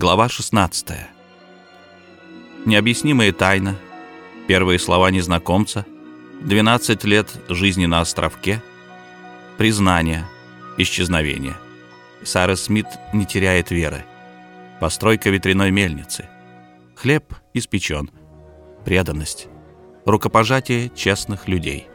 Глава 16. Необъяснимая тайна. Первые слова незнакомца. 12 лет жизни на островке. Признание. Исчезновение. Сара Смит не теряет веры. Постройка ветряной мельницы. Хлеб испечен. Преданность. Рукопожатие честных людей.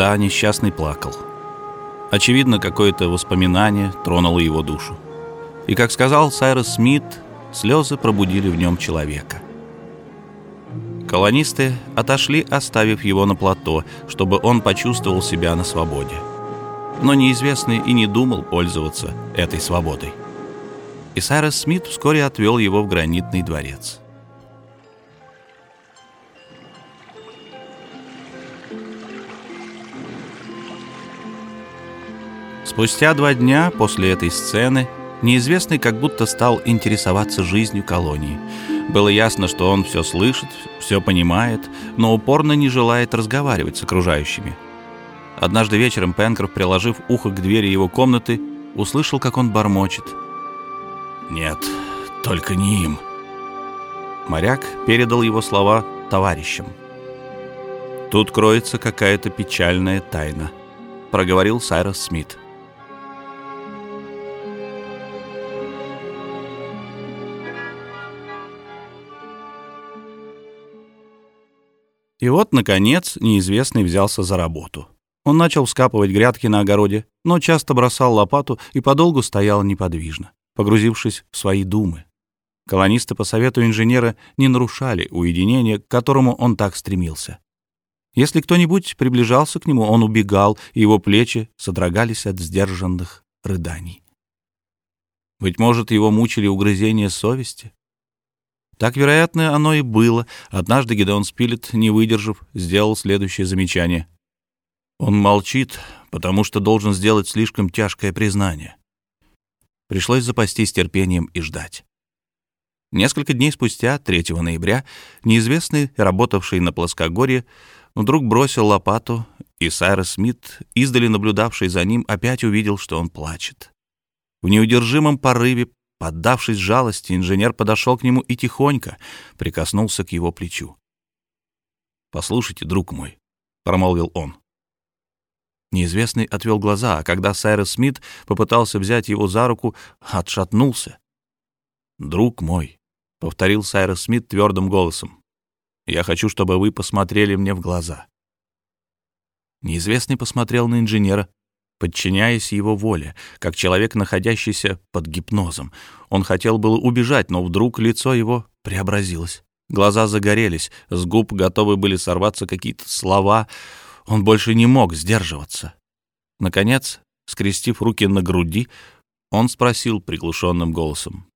Да, несчастный плакал. Очевидно, какое-то воспоминание тронуло его душу. И, как сказал Сайрос Смит, слезы пробудили в нем человека. Колонисты отошли, оставив его на плато, чтобы он почувствовал себя на свободе. Но неизвестный и не думал пользоваться этой свободой. И Сайрос Смит вскоре отвел его в гранитный дворец. Спустя два дня после этой сцены неизвестный как будто стал интересоваться жизнью колонии. Было ясно, что он все слышит, все понимает, но упорно не желает разговаривать с окружающими. Однажды вечером Пенкроф, приложив ухо к двери его комнаты, услышал, как он бормочет. «Нет, только не им». Моряк передал его слова товарищам. «Тут кроется какая-то печальная тайна», — проговорил Сайрос Смит. И вот, наконец, неизвестный взялся за работу. Он начал вскапывать грядки на огороде, но часто бросал лопату и подолгу стоял неподвижно, погрузившись в свои думы. Колонисты по совету инженера не нарушали уединение, к которому он так стремился. Если кто-нибудь приближался к нему, он убегал, и его плечи содрогались от сдержанных рыданий. Быть может, его мучили угрызения совести? Так, вероятно, оно и было. Однажды Гедеон Спилет, не выдержав, сделал следующее замечание. Он молчит, потому что должен сделать слишком тяжкое признание. Пришлось запастись терпением и ждать. Несколько дней спустя, 3 ноября, неизвестный, работавший на плоскогорье, вдруг бросил лопату, и Сайрос Смит, издали наблюдавший за ним, опять увидел, что он плачет. В неудержимом порыве Поддавшись жалости, инженер подошел к нему и тихонько прикоснулся к его плечу. «Послушайте, друг мой», — промолвил он. Неизвестный отвел глаза, а когда Сайрес Смит попытался взять его за руку, отшатнулся. «Друг мой», — повторил Сайрес Смит твердым голосом, — «я хочу, чтобы вы посмотрели мне в глаза». Неизвестный посмотрел на инженера, подчиняясь его воле, как человек, находящийся под гипнозом. Он хотел было убежать, но вдруг лицо его преобразилось. Глаза загорелись, с губ готовы были сорваться какие-то слова. Он больше не мог сдерживаться. Наконец, скрестив руки на груди, он спросил приглушенным голосом.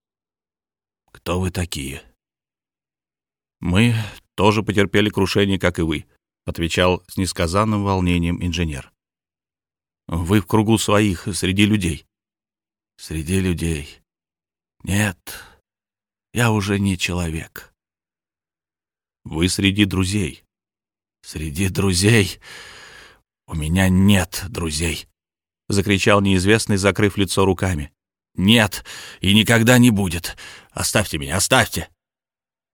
«Кто вы такие?» «Мы тоже потерпели крушение, как и вы», — отвечал с несказанным волнением инженер. Вы в кругу своих, среди людей. Среди людей. Нет, я уже не человек. Вы среди друзей. Среди друзей. У меня нет друзей. Закричал неизвестный, закрыв лицо руками. Нет, и никогда не будет. Оставьте меня, оставьте.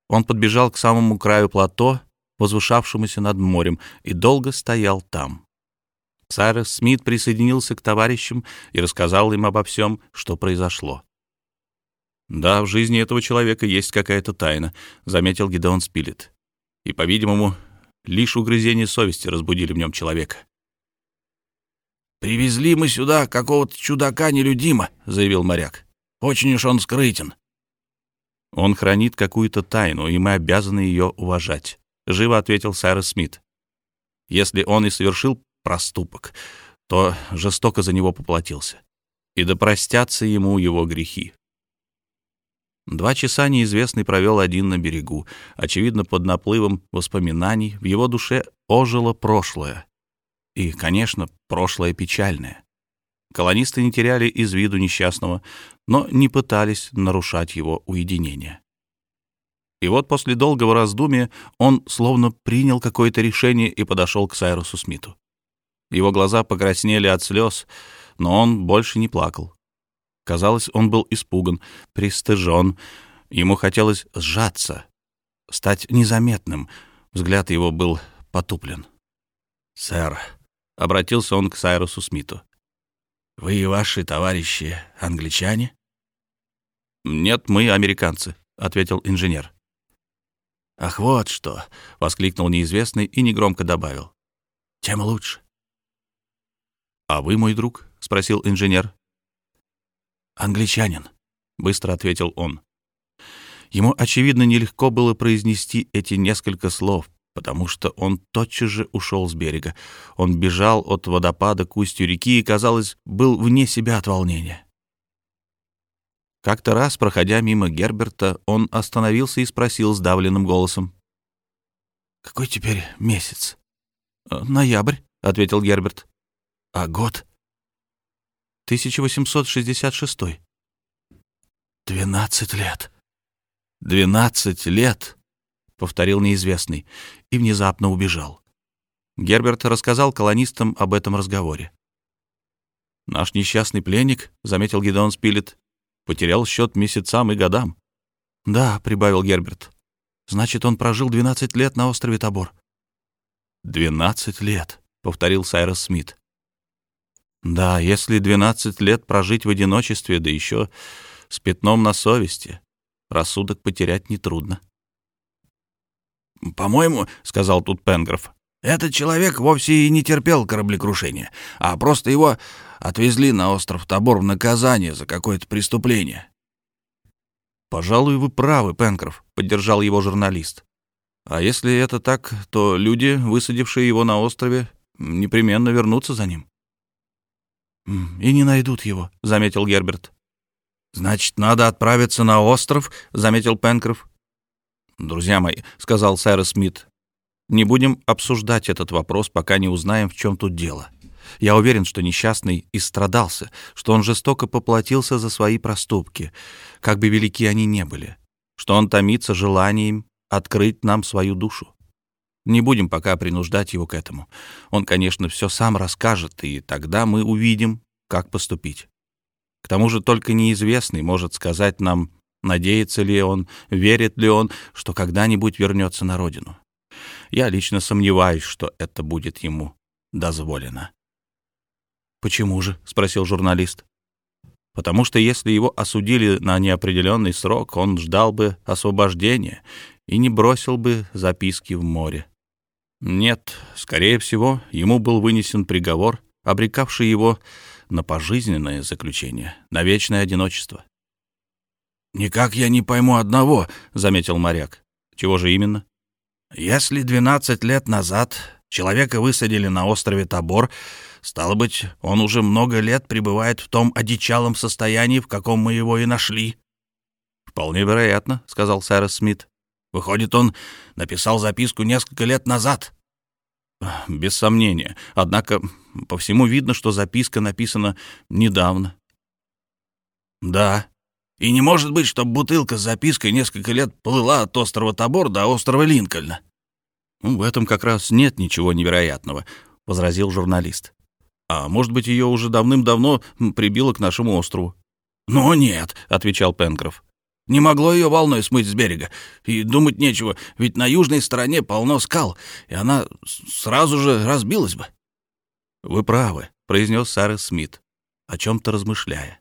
Он подбежал к самому краю плато, возвышавшемуся над морем, и долго стоял там. Сайрес Смит присоединился к товарищам и рассказал им обо всем, что произошло. «Да, в жизни этого человека есть какая-то тайна», — заметил Гидеон Спилет. «И, по-видимому, лишь угрызения совести разбудили в нем человека». «Привезли мы сюда какого-то чудака нелюдима», — заявил моряк. «Очень уж он скрытен». «Он хранит какую-то тайну, и мы обязаны ее уважать», — живо ответил Сайрес Смит. «Если он и совершил проступок, то жестоко за него поплатился. И да простятся ему его грехи. Два часа неизвестный провел один на берегу. Очевидно, под наплывом воспоминаний в его душе ожило прошлое. И, конечно, прошлое печальное. Колонисты не теряли из виду несчастного, но не пытались нарушать его уединение. И вот после долгого раздумья он словно принял какое-то решение и подошел к Сайрусу Смиту. Его глаза покраснели от слез, но он больше не плакал. Казалось, он был испуган, пристыжен. Ему хотелось сжаться, стать незаметным. Взгляд его был потуплен. «Сэр», — обратился он к Сайрусу Смиту, — «вы и ваши товарищи англичане?» «Нет, мы американцы», — ответил инженер. «Ах, вот что!» — воскликнул неизвестный и негромко добавил. «Тем лучше». «А вы мой друг?» — спросил инженер. «Англичанин», — быстро ответил он. Ему, очевидно, нелегко было произнести эти несколько слов, потому что он тотчас же ушел с берега. Он бежал от водопада к устью реки и, казалось, был вне себя от волнения. Как-то раз, проходя мимо Герберта, он остановился и спросил сдавленным голосом. «Какой теперь месяц?» «Ноябрь», — ответил Герберт. А год? 1866. Двенадцать лет. Двенадцать лет, повторил неизвестный и внезапно убежал. Герберт рассказал колонистам об этом разговоре. Наш несчастный пленник, заметил Гидеон Спилет, потерял счет месяцам и годам. Да, прибавил Герберт. Значит, он прожил двенадцать лет на острове Тобор. Двенадцать лет, повторил Сайрос Смит. Да, если 12 лет прожить в одиночестве, да еще с пятном на совести, рассудок потерять нетрудно. «По-моему, — сказал тут Пенгроф, — этот человек вовсе и не терпел кораблекрушения, а просто его отвезли на остров Тобор в наказание за какое-то преступление». «Пожалуй, вы правы, Пенкроф», — поддержал его журналист. «А если это так, то люди, высадившие его на острове, непременно вернутся за ним». «И не найдут его», — заметил Герберт. «Значит, надо отправиться на остров», — заметил Пенкроф. «Друзья мои», — сказал Сайрос Смит, — «не будем обсуждать этот вопрос, пока не узнаем, в чем тут дело. Я уверен, что несчастный истрадался, что он жестоко поплатился за свои проступки, как бы велики они не были, что он томится желанием открыть нам свою душу. Не будем пока принуждать его к этому. Он, конечно, все сам расскажет, и тогда мы увидим, как поступить. К тому же только неизвестный может сказать нам, надеется ли он, верит ли он, что когда-нибудь вернется на родину. Я лично сомневаюсь, что это будет ему дозволено. «Почему же?» — спросил журналист. «Потому что если его осудили на неопределенный срок, он ждал бы освобождения и не бросил бы записки в море. Нет, скорее всего, ему был вынесен приговор, обрекавший его на пожизненное заключение, на вечное одиночество. «Никак я не пойму одного», — заметил моряк. «Чего же именно?» «Если 12 лет назад человека высадили на острове Тобор, стало быть, он уже много лет пребывает в том одичалом состоянии, в каком мы его и нашли». «Вполне вероятно», — сказал Сайрос Смит. Выходит, он написал записку несколько лет назад. Без сомнения. Однако по всему видно, что записка написана недавно. Да. И не может быть, чтобы бутылка с запиской несколько лет плыла от острова Тобор до острова Линкольна. Ну, в этом как раз нет ничего невероятного, возразил журналист. А может быть, ее уже давным-давно прибило к нашему острову? «Ну нет», — отвечал Пенкроф. Не могло ее волной смыть с берега. И думать нечего, ведь на южной стороне полно скал, и она сразу же разбилась бы. «Вы правы», — произнес Сарес Смит, о чем-то размышляя.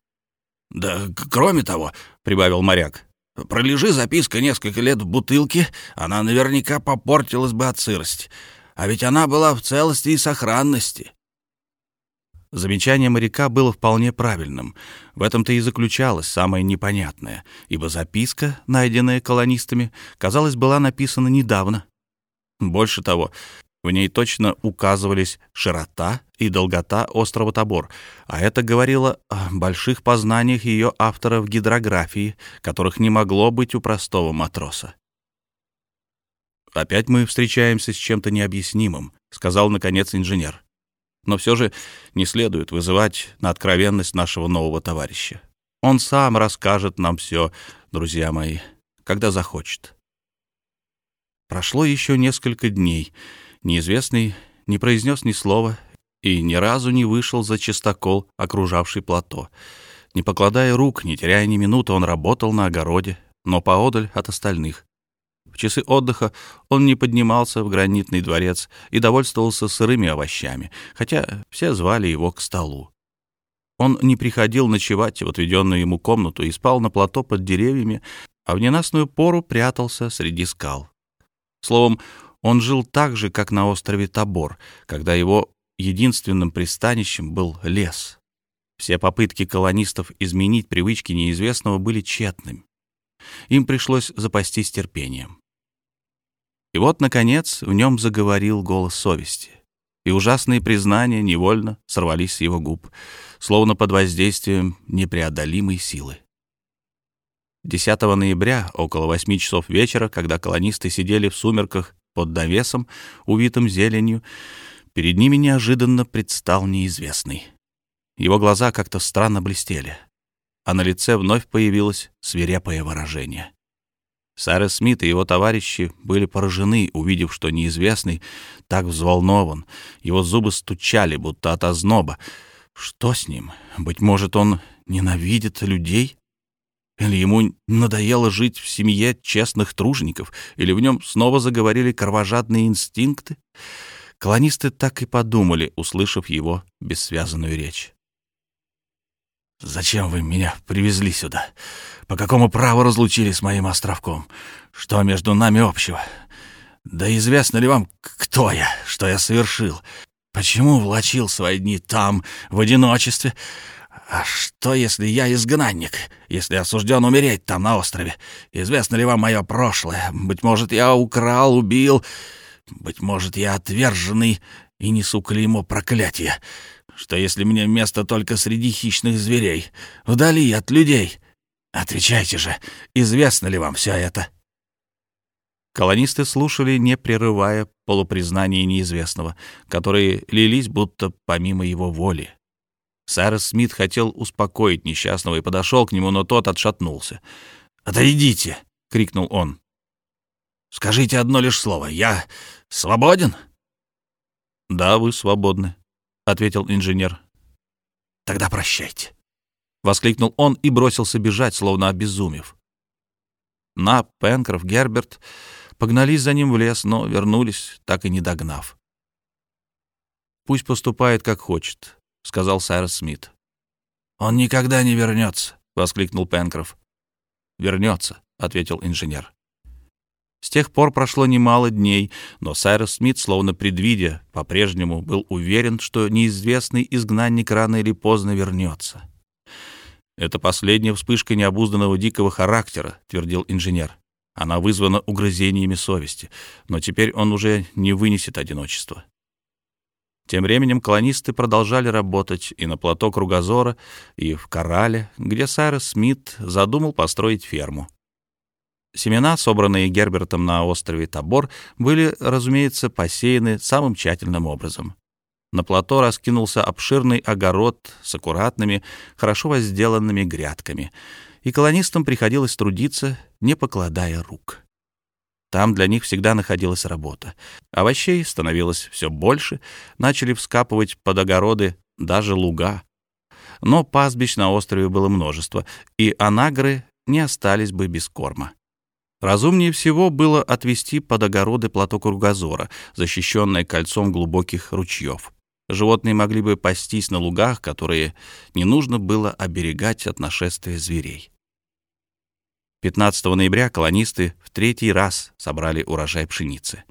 «Да кроме того», — прибавил моряк, — «пролежи записка несколько лет в бутылке, она наверняка попортилась бы от сырости. А ведь она была в целости и сохранности». Замечание моряка было вполне правильным. В этом-то и заключалось самое непонятное, ибо записка, найденная колонистами, казалось, была написана недавно. Больше того, в ней точно указывались широта и долгота острова Тобор, а это говорило о больших познаниях ее автора в гидрографии, которых не могло быть у простого матроса. «Опять мы встречаемся с чем-то необъяснимым», — сказал, наконец, инженер. «Но все же не следует вызывать на откровенность нашего нового товарища. Он сам расскажет нам все, друзья мои, когда захочет». Прошло еще несколько дней — Неизвестный не произнес ни слова и ни разу не вышел за чистокол, окружавший плато. Не покладая рук, не теряя ни минуты, он работал на огороде, но поодаль от остальных. Часы отдыха он не поднимался в гранитный дворец и довольствовался сырыми овощами, хотя все звали его к столу. Он не приходил ночевать в отведенную ему комнату и спал на плато под деревьями, а в ненастную пору прятался среди скал. Словом, он жил так же, как на острове Тобор, когда его единственным пристанищем был лес. Все попытки колонистов изменить привычки неизвестного были тщетными. Им пришлось запастись терпением. И вот, наконец, в нем заговорил голос совести, и ужасные признания невольно сорвались с его губ, словно под воздействием непреодолимой силы. 10 ноября, около 8 часов вечера, когда колонисты сидели в сумерках под навесом, увитым зеленью, перед ними неожиданно предстал неизвестный. Его глаза как-то странно блестели, а на лице вновь появилось свирепое выражение. Сайрес Смит и его товарищи были поражены, увидев, что неизвестный так взволнован. Его зубы стучали, будто от озноба. Что с ним? Быть может, он ненавидит людей? Или ему надоело жить в семье честных тружеников, или в нем снова заговорили кровожадные инстинкты? Колонисты так и подумали, услышав его бессвязанную речь. «Зачем вы меня привезли сюда? По какому праву разлучили с моим островком? Что между нами общего? Да известно ли вам, кто я, что я совершил? Почему влачил свои дни там, в одиночестве, «А что, если я изгнанник? Если осужден умереть там, на острове? Известно ли вам мое прошлое? Быть может, я украл, убил? Быть может, я отверженный и несу клеймо проклятия? Что, если мне место только среди хищных зверей, вдали от людей? Отвечайте же, известно ли вам все это?» Колонисты слушали, не прерывая полупризнания неизвестного, которые лились будто помимо его воли. Сайрес Смит хотел успокоить несчастного и подошел к нему, но тот отшатнулся. «Отойдите!» — крикнул он. «Скажите одно лишь слово. Я свободен?» «Да, вы свободны», — ответил инженер. «Тогда прощайте», — воскликнул он и бросился бежать, словно обезумев. На, Пенкроф, Герберт погнались за ним в лес, но вернулись, так и не догнав. «Пусть поступает, как хочет», — сказал Сайрос Смит. «Он никогда не вернется», — воскликнул Пенкроф. «Вернется», — ответил инженер. С тех пор прошло немало дней, но Сайрос Смит, словно предвидя, по-прежнему был уверен, что неизвестный изгнанник рано или поздно вернется. «Это последняя вспышка необузданного дикого характера», — твердил инженер. «Она вызвана угрызениями совести, но теперь он уже не вынесет одиночества. Тем временем колонисты продолжали работать и на плато Кругозора, и в Корале, где Сайрес Смит задумал построить ферму. Семена, собранные Гербертом на острове Тобор, были, разумеется, посеяны самым тщательным образом. На плато раскинулся обширный огород с аккуратными, хорошо возделанными грядками, и колонистам приходилось трудиться, не покладая рук. Там для них всегда находилась работа. Овощей становилось все больше, начали вскапывать под огороды даже луга. Но пастбищ на острове было множество, и анагры не остались бы без корма. Разумнее всего было отвести под огороды плато Кругозора, защищенное кольцом глубоких ручьев. животные могли бы пастись на лугах, которые не нужно было оберегать от нашествия зверей. 15 ноября колонисты в третий раз собрали урожай пшеницы.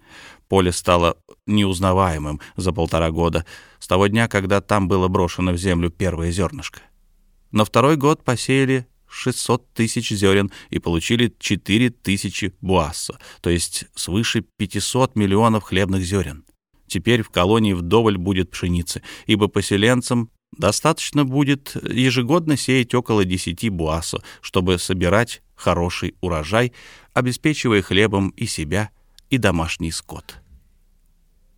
Поле стало неузнаваемым за полтора года, с того дня, когда там было брошено в землю первое зернышко. На второй год посеяли 600 тысяч зерен и получили 4 тысячи буассо, то есть свыше 500 миллионов хлебных зерен. Теперь в колонии вдоволь будет пшеницы, ибо поселенцам достаточно будет ежегодно сеять около 10 буассо, чтобы собирать хороший урожай, обеспечивая хлебом и себя, и домашний скот.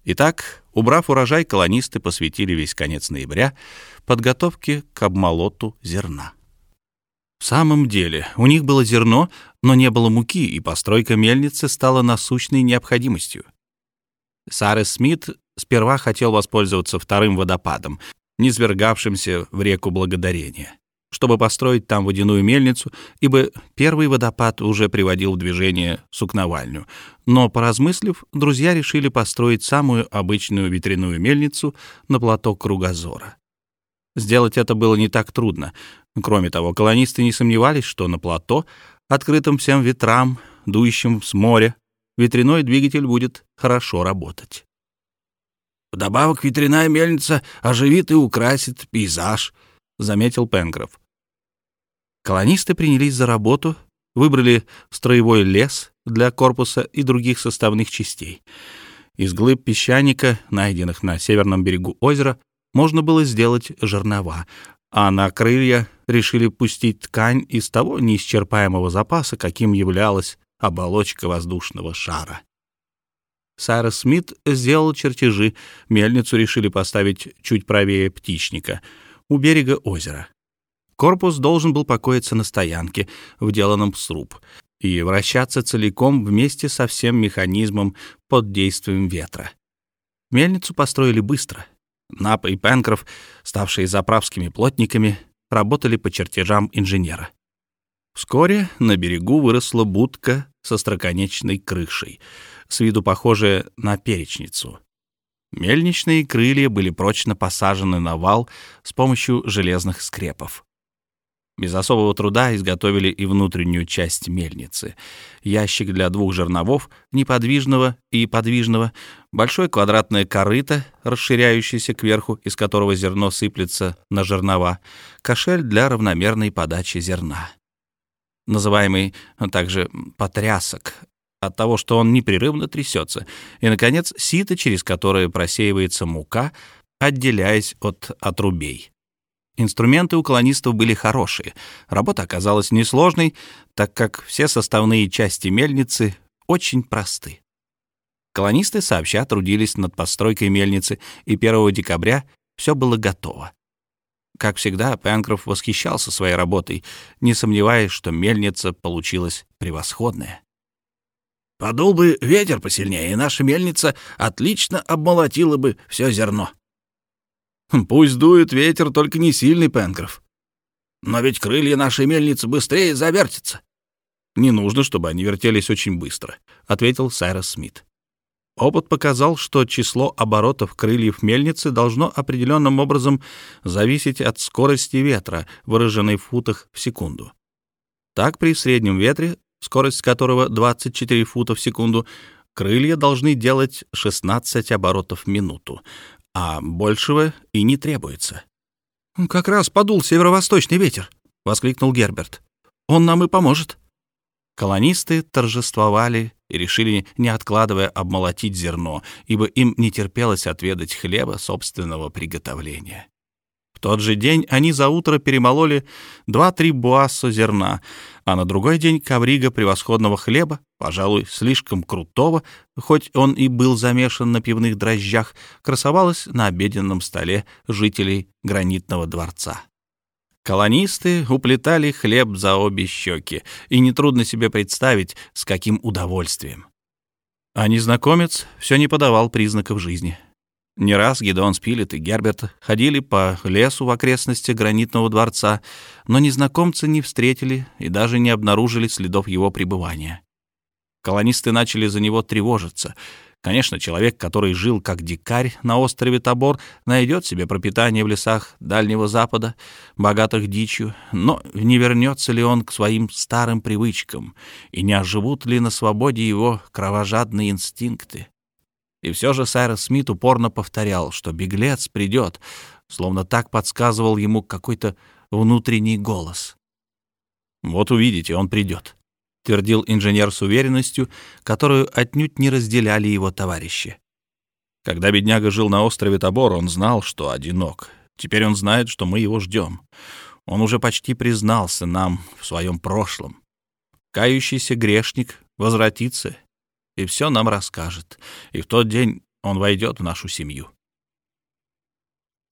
Итак, убрав урожай, колонисты посвятили весь конец ноября подготовке к обмолоту зерна. В самом деле, у них было зерно, но не было муки, и постройка мельницы стала насущной необходимостью. Сарес Смит сперва хотел воспользоваться вторым водопадом, низвергавшимся в реку Благодарения, чтобы построить там водяную мельницу, ибо первый водопад уже приводил в движение сукновальню. Но, поразмыслив, друзья решили построить самую обычную ветряную мельницу на плато Кругозора. Сделать это было не так трудно. Кроме того, колонисты не сомневались, что на плато, открытом всем ветрам, дующим с моря, ветряной двигатель будет хорошо работать. «Вдобавок ветряная мельница оживит и украсит пейзаж», — заметил Пенкроф. Колонисты принялись за работу, выбрали строевой лес для корпуса и других составных частей. Из глыб песчаника, найденных на северном берегу озера, можно было сделать жернова, а на крылья решили пустить ткань из того неисчерпаемого запаса, каким являлась оболочка воздушного шара. Сайрос Смит сделал чертежи, мельницу решили поставить чуть правее птичника, у берега озера. Корпус должен был покоиться на стоянке, вделанном в сруб, и вращаться целиком вместе со всем механизмом под действием ветра. Мельницу построили быстро — Нап и Пенкроф, ставшие заправскими плотниками, работали по чертежам инженера. Вскоре на берегу выросла будка со строконечной крышей, с виду похожая на перечницу. Мельничные крылья были прочно посажены на вал с помощью железных скрепов. Без особого труда изготовили и внутреннюю часть мельницы. Ящик для двух жерновов, неподвижного и подвижного, большое квадратное корыто, расширяющееся кверху, из которого зерно сыплется на жернова, кошель для равномерной подачи зерна. Называемый также потрясок, от того, что он непрерывно трясется, и, наконец, сито, через которое просеивается мука, отделяясь от отрубей. Инструменты у колонистов были хорошие. Работа оказалась несложной, так как все составные части мельницы очень просты. Колонисты сообща трудились над постройкой мельницы, и 1 декабря все было готово. Как всегда, Пенкроф восхищался своей работой, не сомневаясь, что мельница получилась превосходная. «Подул бы ветер посильнее, и наша мельница отлично обмолотила бы все зерно», Пусть дует ветер, только не сильный, Пенкроф. Но ведь крылья нашей мельницы быстрее завертятся. Не нужно, чтобы они вертелись очень быстро, ответил Сайрос Смит. Опыт показал, что число оборотов крыльев мельницы должно определенным образом зависеть от скорости ветра, выраженной в футах в секунду. Так, при среднем ветре, скорость которого 24 фута в секунду, крылья должны делать 16 оборотов в минуту, а большего и не требуется. «Как раз подул северо-восточный ветер», — воскликнул Герберт. «Он нам и поможет». Колонисты торжествовали и решили, не откладывая, обмолотить зерно, ибо им не терпелось отведать хлеба собственного приготовления. В тот же день они за утро перемололи два-три буассо зерна, а на другой день коврига превосходного хлеба, пожалуй, слишком крутого, хоть он и был замешан на пивных дрожжах, красовалась на обеденном столе жителей гранитного дворца. Колонисты уплетали хлеб за обе щеки, и нетрудно себе представить, с каким удовольствием. А незнакомец все не подавал признаков жизни — не раз Гедеон Спилет и Герберт ходили по лесу в окрестностях гранитного дворца, но незнакомца не встретили и даже не обнаружили следов его пребывания. Колонисты начали за него тревожиться. Конечно, человек, который жил как дикарь на острове Тобор, найдет себе пропитание в лесах Дальнего Запада, богатых дичью, но не вернется ли он к своим старым привычкам, и не оживут ли на свободе его кровожадные инстинкты? И все же Сайрос Смит упорно повторял, что беглец придет, словно так подсказывал ему какой-то внутренний голос. «Вот увидите, он придет», — твердил инженер с уверенностью, которую отнюдь не разделяли его товарищи. Когда бедняга жил на острове Тобор, он знал, что одинок. Теперь он знает, что мы его ждем. Он уже почти признался нам в своем прошлом. Кающийся грешник возвратится и все нам расскажет, и в тот день он войдет в нашу семью.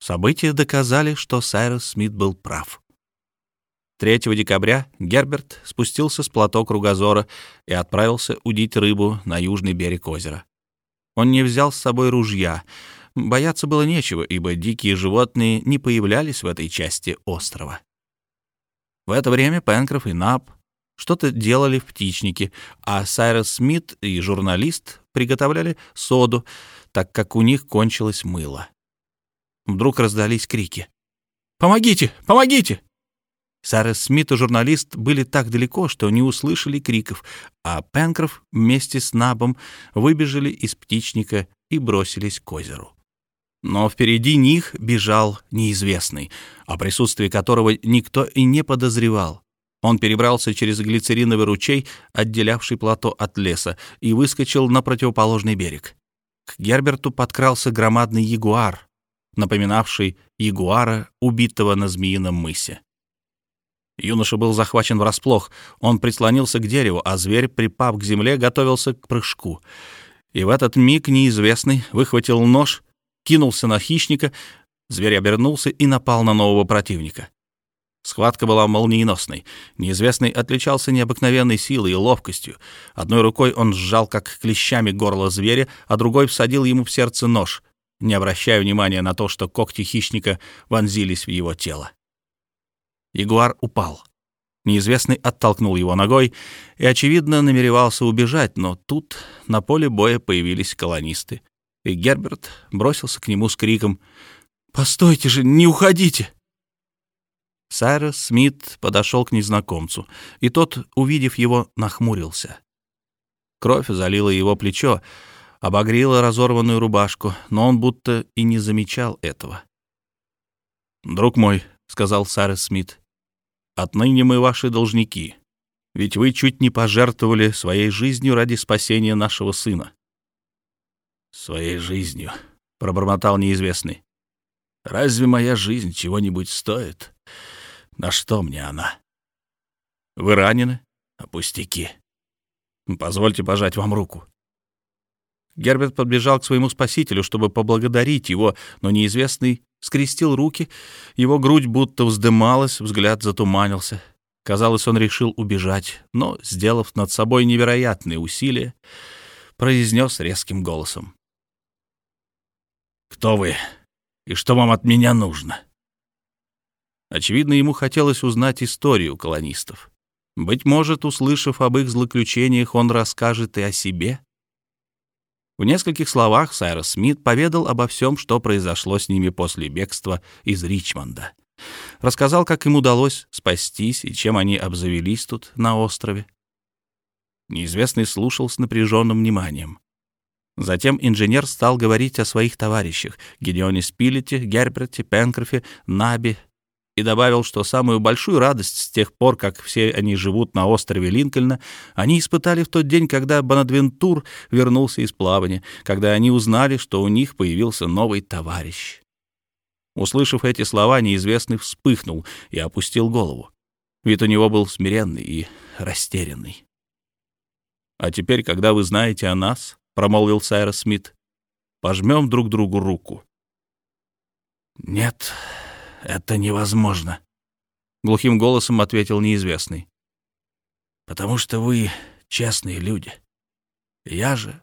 События доказали, что Сайрус Смит был прав. 3 декабря Герберт спустился с плато кругозора и отправился удить рыбу на южный берег озера. Он не взял с собой ружья. Бояться было нечего, ибо дикие животные не появлялись в этой части острова. В это время Пенкроф и Нап что-то делали в птичнике, а Сайрос Смит и журналист приготовляли соду, так как у них кончилось мыло. Вдруг раздались крики. «Помогите! Помогите!» Сайрос Смит и журналист были так далеко, что не услышали криков, а Пенкроф вместе с Набом выбежали из птичника и бросились к озеру. Но впереди них бежал неизвестный, о присутствии которого никто и не подозревал. Он перебрался через глицериновый ручей, отделявший плато от леса, и выскочил на противоположный берег. К Герберту подкрался громадный ягуар, напоминавший ягуара, убитого на Змеином мысе. Юноша был захвачен врасплох. Он прислонился к дереву, а зверь, припав к земле, готовился к прыжку. И в этот миг неизвестный выхватил нож, кинулся на хищника, зверь обернулся и напал на нового противника. Схватка была молниеносной. Неизвестный отличался необыкновенной силой и ловкостью. Одной рукой он сжал, как клещами, горло зверя, а другой всадил ему в сердце нож, не обращая внимания на то, что когти хищника вонзились в его тело. Ягуар упал. Неизвестный оттолкнул его ногой и, очевидно, намеревался убежать, но тут на поле боя появились колонисты, и Герберт бросился к нему с криком «Постойте же, не уходите!» Сайрос Смит подошел к незнакомцу, и тот, увидев его, нахмурился. Кровь залила его плечо, обогрела разорванную рубашку, но он будто и не замечал этого. «Друг мой», — сказал Сайрос Смит, Отныне мы ваши должники, ведь вы чуть не пожертвовали своей жизнью ради спасения нашего сына». «Своей жизнью», — пробормотал неизвестный. «Разве моя жизнь чего-нибудь стоит? На что мне она?» «Вы ранены?» «Пустяки. Позвольте пожать вам руку». Герберт подбежал к своему спасителю, чтобы поблагодарить его, но неизвестный скрестил руки, его грудь будто вздымалась, взгляд затуманился. Казалось, он решил убежать, но, сделав над собой невероятные усилия, произнес резким голосом. «Кто вы? И что вам от меня нужно?» Очевидно, ему хотелось узнать историю колонистов. Быть может, услышав об их злоключениях, он расскажет и о себе. В нескольких словах Сайрос Смит поведал обо всем, что произошло с ними после бегства из Ричмонда. Рассказал, как им удалось спастись и чем они обзавелись тут, на острове. Неизвестный слушал с напряженным вниманием. Затем инженер стал говорить о своих товарищах — Гедеоне Спилете, Герберте, Пенкрофе, Наби и добавил, что самую большую радость с тех пор, как все они живут на острове Линкольна, они испытали в тот день, когда Бонадвентур вернулся из плавания, когда они узнали, что у них появился новый товарищ. Услышав эти слова, неизвестный вспыхнул и опустил голову. Вид у него был смиренный и растерянный. «А теперь, когда вы знаете о нас, — промолвил Сайрос Смит, — пожмем друг другу руку». «Нет», это невозможно», — глухим голосом ответил неизвестный. «Потому что вы честные люди. Я же